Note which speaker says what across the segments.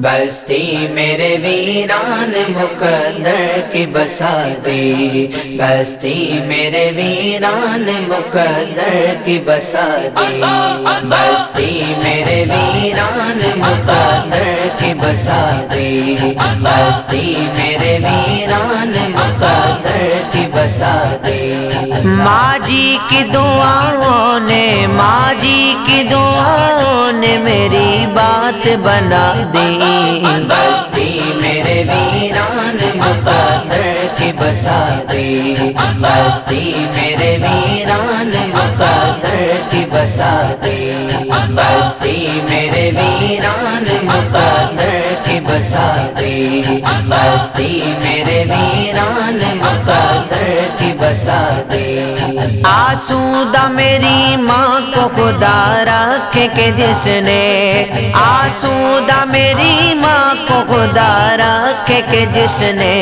Speaker 1: بستی میرے ویران مقدر کی بسا دی بستی میرے ویران مقدر کی بسا دی بستی میرے ویران مقدر کی بسا دی بستی میرے ویران مقدر کی بسا دی
Speaker 2: ماں جی کی دعاؤں نے، ماں جی کی دعاؤں نے میری بات بنا دی۔
Speaker 1: بستی میرے ویران مقدر کی بسا دی۔ بستی میرے ویران مقدر کی بسا دی۔ بستی میرے ویران مقدر کی بسا دی بستی میرے ویران مقدر کی بسا دی
Speaker 2: آسودہ میری ماں کو خدا رکھے کہ جس نے آسودہ میری ماں کو خدا رکھے کہ جس نے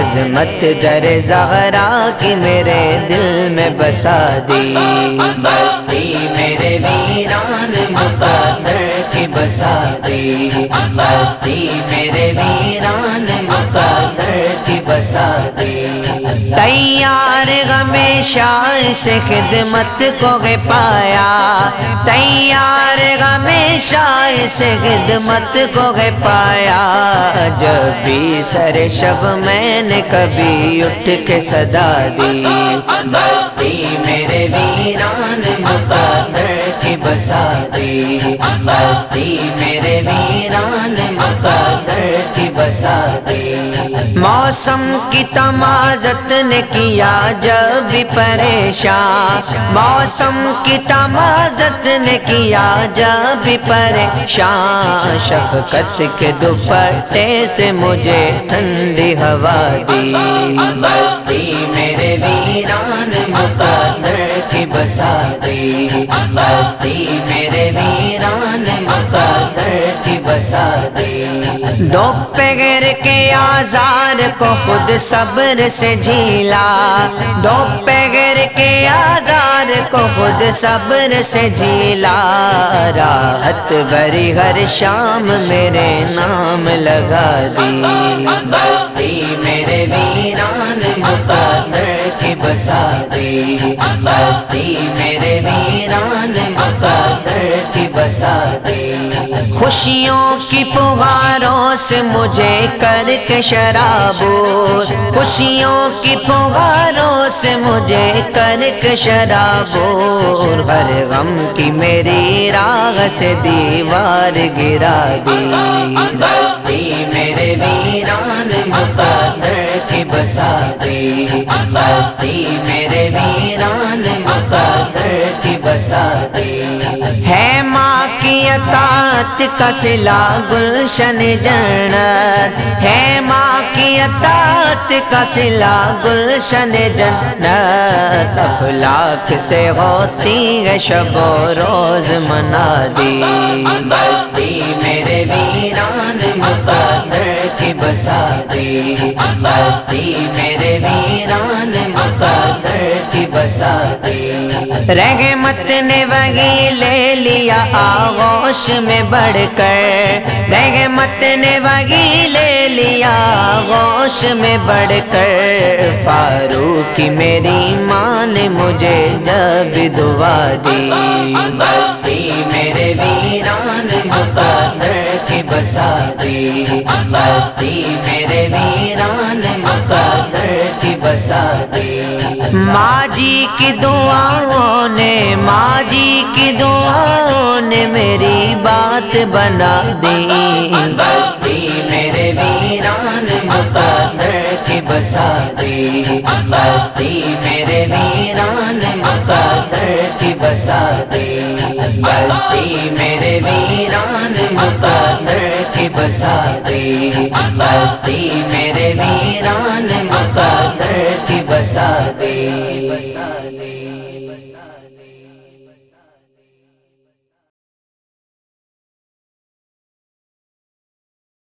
Speaker 2: عظمت در زہرا کی میرے دل میں بسا دی۔
Speaker 1: بستی میرے ویران مقدر کی بسا دی بستی میرے ویران مقدر کی بسا دی
Speaker 2: تیار ہمیشہ سے خدمت کو گے پایا۔ تیار ہمیشہ سے خدمت کو گے پایا۔ جب بھی سر شب میں نے کبھی اٹھ کے صدا دی۔
Speaker 1: بستی میرے دی بستی میرے ویران مقدر کی بسا دی
Speaker 2: موسم کی تمازت نے کیا جب بھی پریشان۔ موسم کی تمازت نے کیا جب بھی پریشان۔ شفقت کے دوپٹے سے مجھے ٹھنڈی ہوا دی۔
Speaker 1: بستی میرے ویران مقدر کی بسا دے بستی میرے ویران مقدر کی بسا دے
Speaker 2: دو پیر کے آزار کو خود صبر سے جھیلا۔ دو پیر کے آزار کو خود صبر سے جیلا راحت بری ہر شام میرے نام لگا دی۔
Speaker 1: بستی میرے ویران مقدر کی بسا دی۔ بستی میرے ویران مقدر کی بسا دی۔
Speaker 2: خوشیوں کی پغاروں سے مجھے کر کے شرابور خوشیوں کی پغاروں سے مجھے کر کے شرابور ہر غم کی میری راگ سے دیوار گرا دی۔
Speaker 1: بستی میرے ویران مقدر کی بسا دی۔ بستی میرے ویران مقدر کی بسا دی۔
Speaker 2: ہے ماں کی اطاعت کا سلا گلشن جنت ہے ماں کی اطاعت کا سلا گلشن جنت، افلاک سے ہوتی ہے شب و روز منا دی
Speaker 1: بستی میرے ویران مقدر کی بسا دی بستی میرے ویران مقدر کی بسا دی
Speaker 2: رحمت نے وہی لے لیا آغوش میں بڑھ کر۔ رحمت نے وہی لے لیا آغوش میں بڑھ کر فاروق کی میری ماں نے مجھے جب دعا دی۔
Speaker 1: بستی میرے ویران مقدر کی بسا دی۔ بستی میرے ویران مقدر کی بسا دی۔
Speaker 2: ماں جی کی دعاؤں نے ماں جی کی دعاؤں نے میری بات بنا دی۔
Speaker 1: بستی میرے ویران مقدر کی بسا دی بستی میرے ویران مقدر کی بسا دی بستی میرے ویران مقدر کی بسا دی بستی میرے ویران مقدر کی بسا دی